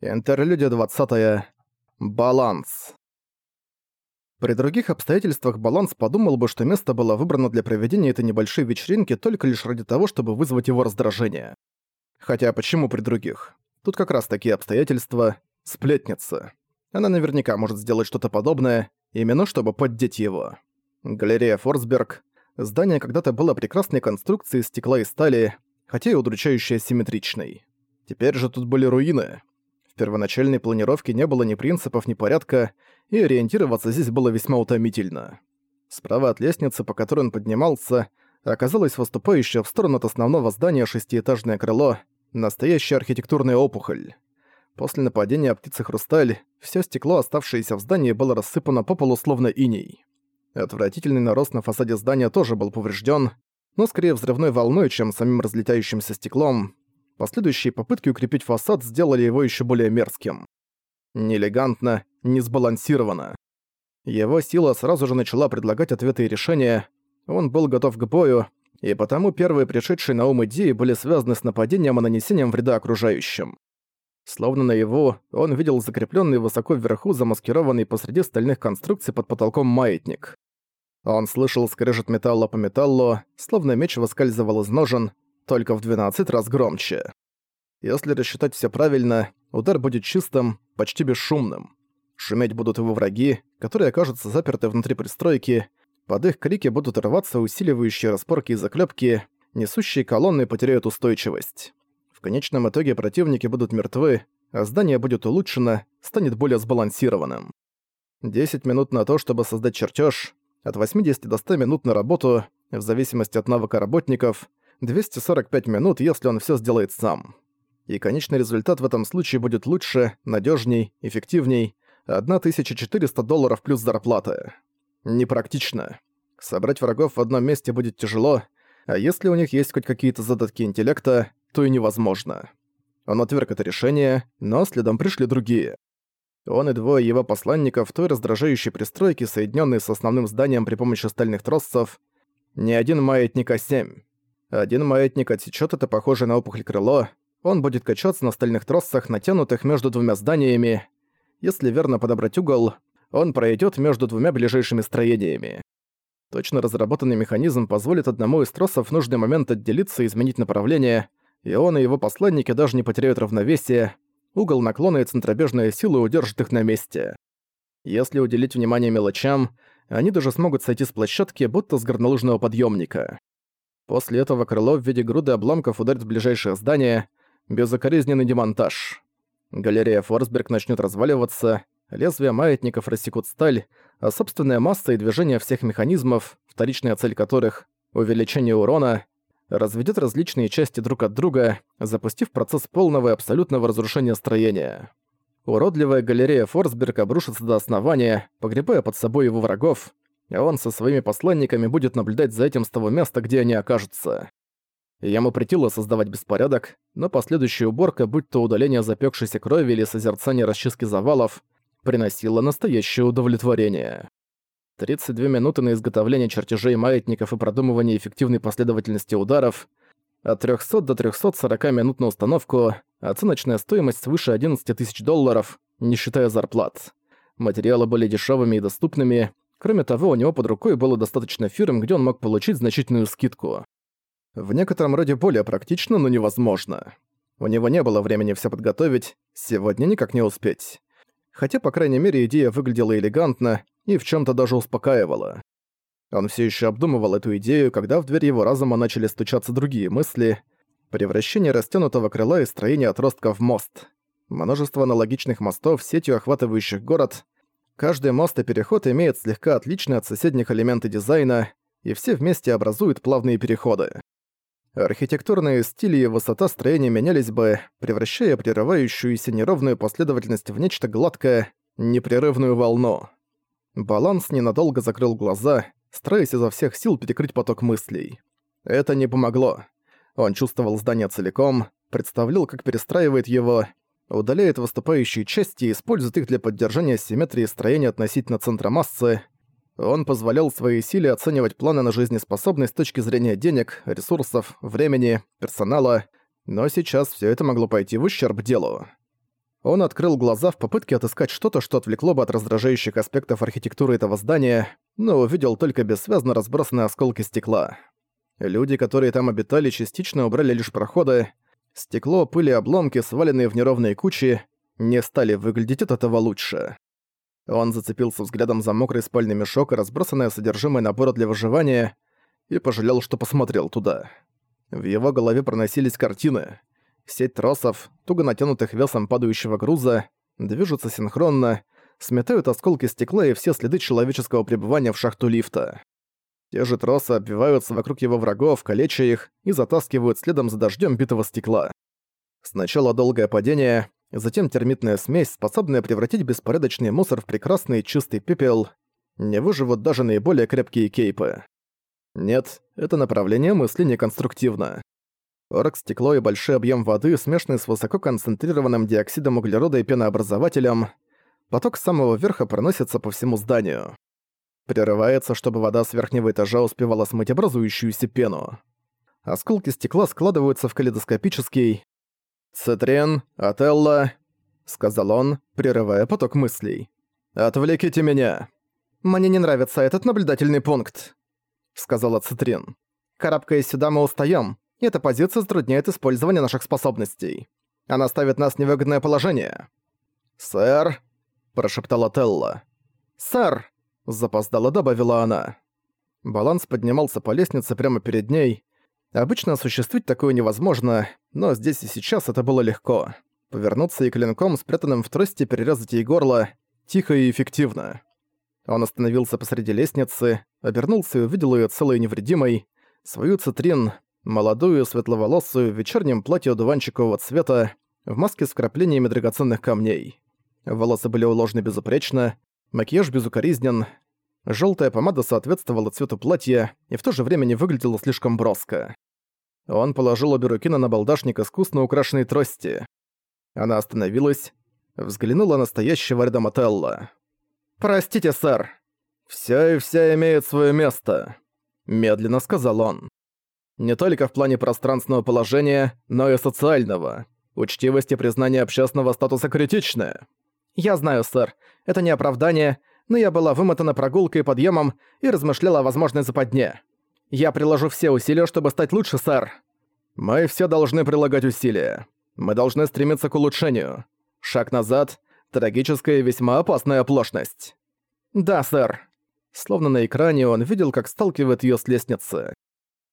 Интерлюдия 20 -е. Баланс. При других обстоятельствах Баланс подумал бы, что место было выбрано для проведения этой небольшой вечеринки только лишь ради того, чтобы вызвать его раздражение. Хотя почему при других? Тут как раз такие обстоятельства – сплетница. Она наверняка может сделать что-то подобное, именно чтобы поддеть его. Галерея Форсберг. Здание когда-то было прекрасной конструкцией стекла и стали, хотя и удручающе асимметричной. Теперь же тут были руины первоначальной планировке не было ни принципов, ни порядка, и ориентироваться здесь было весьма утомительно. Справа от лестницы, по которой он поднимался, оказалось выступающее в сторону от основного здания шестиэтажное крыло, настоящая архитектурная опухоль. После нападения птицы Хрусталь, все стекло, оставшееся в здании, было рассыпано по полу словно иней. Отвратительный нарост на фасаде здания тоже был поврежден, но скорее взрывной волной, чем самим разлетающимся стеклом, последующие попытки укрепить фасад сделали его еще более мерзким. Неэлегантно, несбалансированно. Его сила сразу же начала предлагать ответы и решения, он был готов к бою, и потому первые пришедшие на ум идеи были связаны с нападением и нанесением вреда окружающим. Словно на его, он видел закрепленный высоко вверху замаскированный посреди стальных конструкций под потолком маятник. Он слышал скрежет металла по металлу, словно меч выскальзывал из ножен, только в 12 раз громче. Если рассчитать все правильно, удар будет чистым, почти бесшумным. Шуметь будут его враги, которые окажутся заперты внутри пристройки, под их крики будут рваться усиливающие распорки и заклепки, несущие колонны потеряют устойчивость. В конечном итоге противники будут мертвы, а здание будет улучшено, станет более сбалансированным. 10 минут на то, чтобы создать чертеж, от 80 до 100 минут на работу, в зависимости от навыка работников, 245 минут, если он все сделает сам. И конечный результат в этом случае будет лучше, надежней, эффективней. 1400 долларов плюс зарплата. Непрактично. Собрать врагов в одном месте будет тяжело, а если у них есть хоть какие-то задатки интеллекта, то и невозможно. Он отверг это решение, но следом пришли другие. Он и двое его посланников в той раздражающей пристройке, соединенной с основным зданием при помощи стальных тросов, ни один маятник А7. Один маятник отсечет это похоже на опухоль крыло. Он будет качаться на стальных тросах, натянутых между двумя зданиями. Если верно подобрать угол, он пройдет между двумя ближайшими строениями. Точно разработанный механизм позволит одному из тросов в нужный момент отделиться и изменить направление, и он и его посланники даже не потеряют равновесие, угол наклона и центробежная сила удержат их на месте. Если уделить внимание мелочам, они даже смогут сойти с площадки, будто с горнолыжного подъемника. После этого крыло в виде груды обломков ударит в ближайшее здание. Безукоризненный демонтаж. Галерея Форсберг начнет разваливаться, лезвия маятников рассекут сталь, а собственная масса и движение всех механизмов, вторичная цель которых — увеличение урона, разведет различные части друг от друга, запустив процесс полного и абсолютного разрушения строения. Уродливая галерея Форсберг обрушится до основания, погребая под собой его врагов, и он со своими посланниками будет наблюдать за этим с того места, где они окажутся. Ему претило создавать беспорядок, но последующая уборка, будь то удаление запекшейся крови или созерцание расчистки завалов, приносила настоящее удовлетворение. 32 минуты на изготовление чертежей маятников и продумывание эффективной последовательности ударов, от 300 до 340 минут на установку, оценочная стоимость свыше 11 тысяч долларов, не считая зарплат. Материалы были дешевыми и доступными, Кроме того, у него под рукой было достаточно фирм, где он мог получить значительную скидку. В некотором роде более практично, но невозможно. У него не было времени все подготовить, сегодня никак не успеть. Хотя, по крайней мере, идея выглядела элегантно и в чем то даже успокаивала. Он все еще обдумывал эту идею, когда в дверь его разума начали стучаться другие мысли. Превращение растянутого крыла и строение отростка в мост. Множество аналогичных мостов, сетью охватывающих город — Каждый мост и переход имеет слегка отличные от соседних элементы дизайна, и все вместе образуют плавные переходы. Архитектурные стили и высота строения менялись бы, превращая прерывающуюся неровную последовательность в нечто гладкое, непрерывную волну. Баланс ненадолго закрыл глаза, стараясь изо всех сил перекрыть поток мыслей. Это не помогло. Он чувствовал здание целиком, представлял, как перестраивает его, удаляет выступающие части и использует их для поддержания симметрии строения относительно центра массы. Он позволял своей силе оценивать планы на жизнеспособность с точки зрения денег, ресурсов, времени, персонала, но сейчас все это могло пойти в ущерб делу. Он открыл глаза в попытке отыскать что-то, что отвлекло бы от раздражающих аспектов архитектуры этого здания, но увидел только бессвязно разбросанные осколки стекла. Люди, которые там обитали, частично убрали лишь проходы, Стекло, пыль и обломки, сваленные в неровные кучи, не стали выглядеть от этого лучше. Он зацепился взглядом за мокрый спальный мешок и разбросанное содержимое набора для выживания, и пожалел, что посмотрел туда. В его голове проносились картины. Сеть тросов, туго натянутых весом падающего груза, движутся синхронно, сметают осколки стекла и все следы человеческого пребывания в шахту лифта. Те же тросы обвиваются вокруг его врагов, калеча их и затаскивают следом за дождем битого стекла. Сначала долгое падение, затем термитная смесь, способная превратить беспорядочный мусор в прекрасный чистый пепел. Не выживут даже наиболее крепкие кейпы. Нет, это направление мысли неконструктивно. Орг, стекло и большой объем воды, смешанный с высоко концентрированным диоксидом углерода и пенообразователем, поток с самого верха проносится по всему зданию прерывается, чтобы вода с верхнего этажа успевала смыть образующуюся пену. Осколки стекла складываются в калейдоскопический... «Цитрин, Отелло», — сказал он, прерывая поток мыслей. «Отвлеките меня!» «Мне не нравится этот наблюдательный пункт», — сказала Цитрин. «Карабкаясь сюда, мы устаем, и эта позиция затрудняет использование наших способностей. Она ставит нас в невыгодное положение». «Сэр», — прошептала Телла. «Сэр», запоздала добавила она. Баланс поднимался по лестнице прямо перед ней. Обычно осуществить такое невозможно, но здесь и сейчас это было легко. Повернуться и клинком, спрятанным в трости, перерезать ей горло тихо и эффективно. Он остановился посреди лестницы, обернулся и увидел ее целой и невредимой, свою цитрин, молодую, светловолосую, в вечернем платье дуванчикового цвета, в маске с вкраплениями драгоценных камней. Волосы были уложены безупречно, Макияж безукоризнен, желтая помада соответствовала цвету платья и в то же время не выглядела слишком броско. Он положил обе руки на набалдашник искусно украшенной трости. Она остановилась, взглянула на стоящего рядом Отелло. «Простите, сэр. Все и вся имеет свое место», — медленно сказал он. «Не только в плане пространственного положения, но и социального. Учтивость и признание общественного статуса критичны. «Я знаю, сэр, это не оправдание, но я была вымотана прогулкой и подъемом и размышляла о возможной западне. Я приложу все усилия, чтобы стать лучше, сэр». «Мы все должны прилагать усилия. Мы должны стремиться к улучшению. Шаг назад — трагическая и весьма опасная оплошность». «Да, сэр». Словно на экране он видел, как сталкивает ее с лестницы.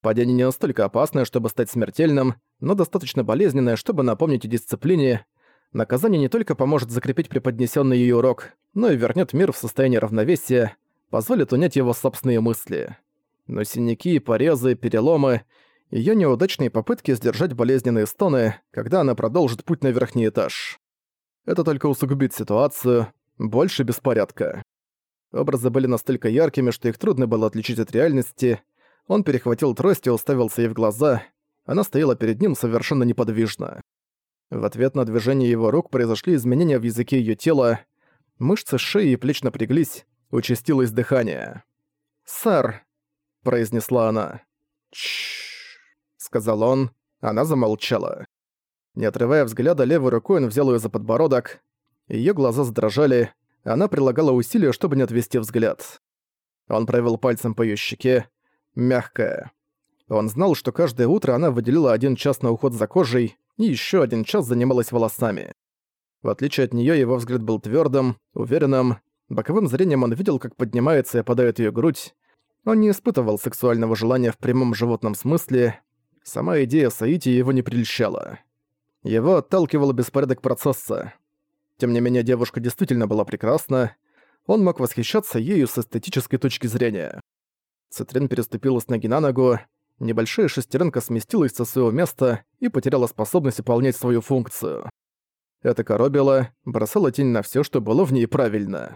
Падение не настолько опасное, чтобы стать смертельным, но достаточно болезненное, чтобы напомнить о дисциплине, Наказание не только поможет закрепить преподнесенный ей урок, но и вернет мир в состояние равновесия, позволит унять его собственные мысли. Но синяки, порезы, переломы, ее неудачные попытки сдержать болезненные стоны, когда она продолжит путь на верхний этаж. Это только усугубит ситуацию, больше беспорядка. Образы были настолько яркими, что их трудно было отличить от реальности. Он перехватил трость и уставился ей в глаза. Она стояла перед ним совершенно неподвижно. В ответ на движение его рук произошли изменения в языке ее тела. Мышцы шеи и плеч напряглись, участилось дыхание. «Сэр!» – произнесла она. «Чшшш!» – сказал он. Она замолчала. Не отрывая взгляда, левой рукой он взял ее за подбородок. Ее глаза задрожали. Она прилагала усилия, чтобы не отвести взгляд. Он провел пальцем по ее щеке. Мягкая. Он знал, что каждое утро она выделила один час на уход за кожей – и еще один час занималась волосами. В отличие от нее его взгляд был твердым, уверенным. Боковым зрением он видел, как поднимается и опадает ее грудь. Он не испытывал сексуального желания в прямом животном смысле. Сама идея Саити его не прельщала. Его отталкивал беспорядок процесса. Тем не менее, девушка действительно была прекрасна. Он мог восхищаться ею с эстетической точки зрения. Цитрин переступила с ноги на ногу, небольшая шестеренка сместилась со своего места и потеряла способность выполнять свою функцию. Это коробило, бросало тень на все, что было в ней правильно.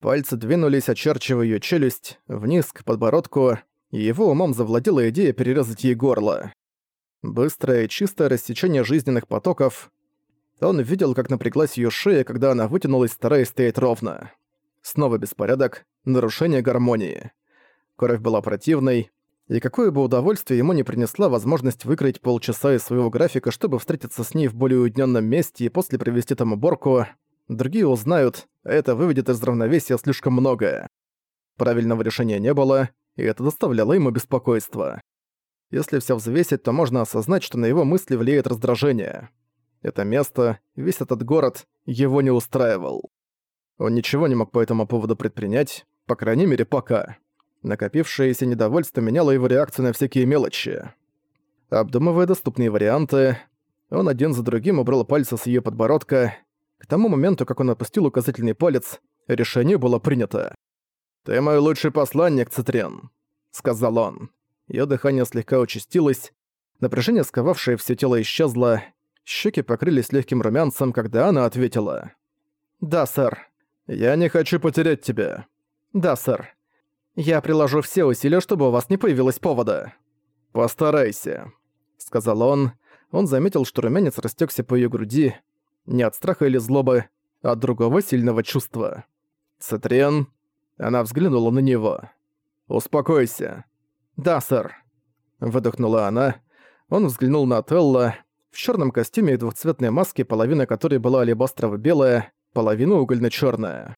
Пальцы двинулись, очерчивая ее челюсть, вниз к подбородку, и его умом завладела идея перерезать ей горло. Быстрое и чистое рассечение жизненных потоков. Он видел, как напряглась ее шея, когда она вытянулась, стараясь стоять ровно. Снова беспорядок, нарушение гармонии. Кровь была противной, и какое бы удовольствие ему не принесла возможность выкроить полчаса из своего графика, чтобы встретиться с ней в более уединенном месте и после провести там уборку, другие узнают, это выведет из равновесия слишком многое. Правильного решения не было, и это доставляло ему беспокойство. Если все взвесить, то можно осознать, что на его мысли влияет раздражение. Это место, весь этот город, его не устраивал. Он ничего не мог по этому поводу предпринять, по крайней мере, пока накопившееся недовольство меняло его реакцию на всякие мелочи. Обдумывая доступные варианты, он один за другим убрал пальцы с ее подбородка. К тому моменту, как он опустил указательный палец, решение было принято. «Ты мой лучший посланник, Цитрен», — сказал он. Ее дыхание слегка участилось, напряжение, сковавшее все тело, исчезло, щеки покрылись легким румянцем, когда она ответила. «Да, сэр». «Я не хочу потерять тебя». «Да, сэр». Я приложу все усилия, чтобы у вас не появилось повода». «Постарайся», — сказал он. Он заметил, что румянец растекся по ее груди, не от страха или злобы, а от другого сильного чувства. «Сатриен?» Она взглянула на него. «Успокойся». «Да, сэр», — выдохнула она. Он взглянул на Телла в черном костюме и двухцветной маске, половина которой была алебастрово-белая, половина угольно-черная.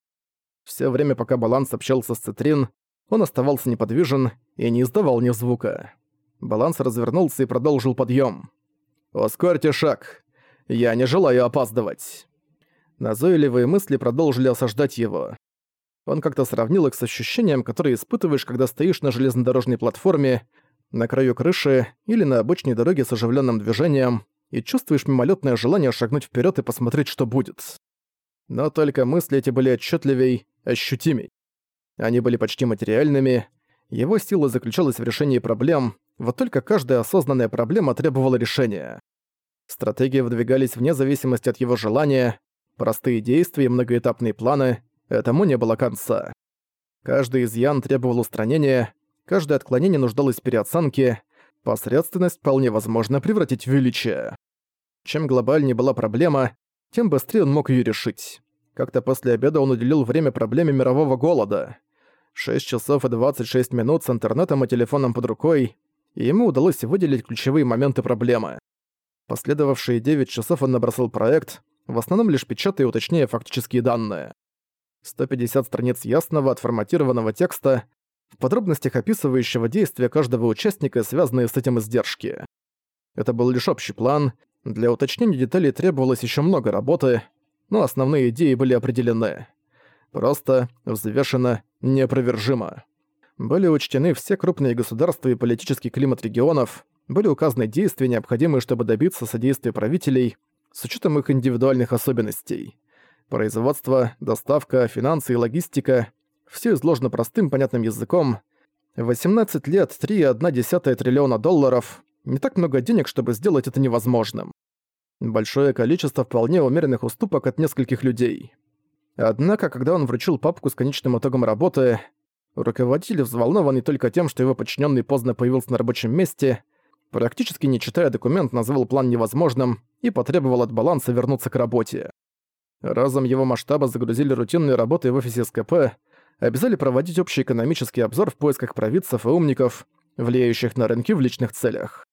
Все время, пока Баланс общался с Цитрин, он оставался неподвижен и не издавал ни звука. Баланс развернулся и продолжил подъем. «Ускорьте шаг! Я не желаю опаздывать!» Назойливые мысли продолжили осаждать его. Он как-то сравнил их с ощущением, которое испытываешь, когда стоишь на железнодорожной платформе, на краю крыши или на обычной дороге с оживленным движением, и чувствуешь мимолетное желание шагнуть вперед и посмотреть, что будет. Но только мысли эти были отчетливей, ощутимей. Они были почти материальными. Его сила заключалась в решении проблем, вот только каждая осознанная проблема требовала решения. Стратегии выдвигались вне зависимости от его желания, простые действия и многоэтапные планы — этому не было конца. Каждый изъян требовал устранения, каждое отклонение нуждалось в переоценке, посредственность вполне возможно превратить в величие. Чем глобальнее была проблема, тем быстрее он мог ее решить. Как-то после обеда он уделил время проблеме мирового голода. 6 часов и 26 минут с интернетом и телефоном под рукой, и ему удалось выделить ключевые моменты проблемы. Последовавшие 9 часов он набросал проект, в основном лишь печатая а и уточняя фактические данные. 150 страниц ясного, отформатированного текста, в подробностях описывающего действия каждого участника связанные с этим издержки. Это был лишь общий план, для уточнения деталей требовалось еще много работы, но основные идеи были определены. Просто, взвешенно Непровержимо. Были учтены все крупные государства и политический климат регионов, были указаны действия, необходимые, чтобы добиться содействия правителей, с учетом их индивидуальных особенностей. Производство, доставка, финансы и логистика – все изложено простым, понятным языком. 18 лет, 3,1 триллиона долларов – не так много денег, чтобы сделать это невозможным. Большое количество вполне умеренных уступок от нескольких людей – Однако, когда он вручил папку с конечным итогом работы, руководитель взволнованный только тем, что его подчиненный поздно появился на рабочем месте, практически не читая документ, назвал план невозможным и потребовал от баланса вернуться к работе. Разом его масштаба загрузили рутинные работы в офисе СКП, обязали проводить общий экономический обзор в поисках провидцев и умников, влияющих на рынки в личных целях.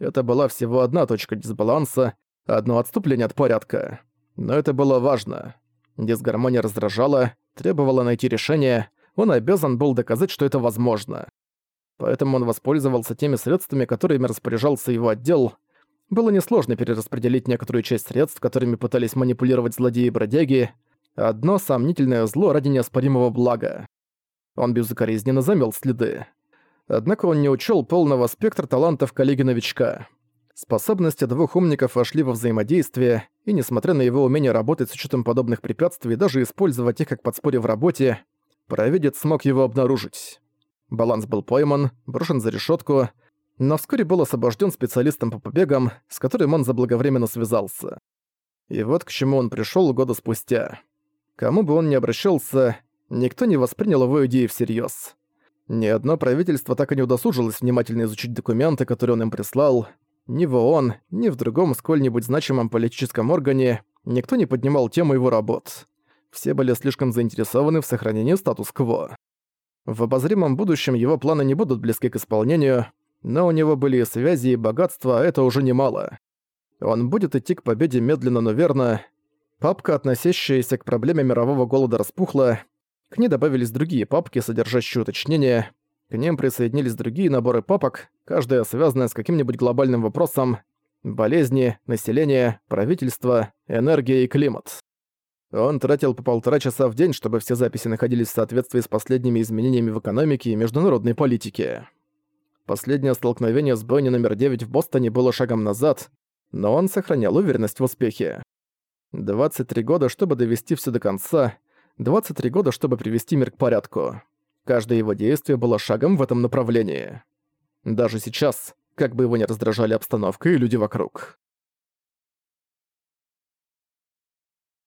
Это была всего одна точка дисбаланса, одно отступление от порядка. Но это было важно. Дисгармония раздражала, требовала найти решение, он обязан был доказать, что это возможно. Поэтому он воспользовался теми средствами, которыми распоряжался его отдел. Было несложно перераспределить некоторую часть средств, которыми пытались манипулировать злодеи и бродяги, одно сомнительное зло ради неоспоримого блага. Он безукоризненно замел следы. Однако он не учел полного спектра талантов коллеги-новичка. Способности двух умников вошли во взаимодействие, и, несмотря на его умение работать с учетом подобных препятствий, даже использовать их как подспорье в работе, провидец смог его обнаружить. Баланс был пойман, брошен за решетку, но вскоре был освобожден специалистом по побегам, с которым он заблаговременно связался. И вот к чему он пришел года спустя. Кому бы он ни обращался, никто не воспринял его идеи всерьез. Ни одно правительство так и не удосужилось внимательно изучить документы, которые он им прислал, ни в ООН, ни в другом сколь-нибудь значимом политическом органе никто не поднимал тему его работ. Все были слишком заинтересованы в сохранении статус-кво. В обозримом будущем его планы не будут близки к исполнению, но у него были и связи, и богатства, а это уже немало. Он будет идти к победе медленно, но верно. Папка, относящаяся к проблеме мирового голода, распухла. К ней добавились другие папки, содержащие уточнения – к ним присоединились другие наборы папок, каждая связанная с каким-нибудь глобальным вопросом – болезни, население, правительство, энергия и климат. Он тратил по полтора часа в день, чтобы все записи находились в соответствии с последними изменениями в экономике и международной политике. Последнее столкновение с Бенни номер 9 в Бостоне было шагом назад, но он сохранял уверенность в успехе. 23 года, чтобы довести все до конца, 23 года, чтобы привести мир к порядку. Каждое его действие было шагом в этом направлении. Даже сейчас, как бы его ни раздражали обстановка и люди вокруг.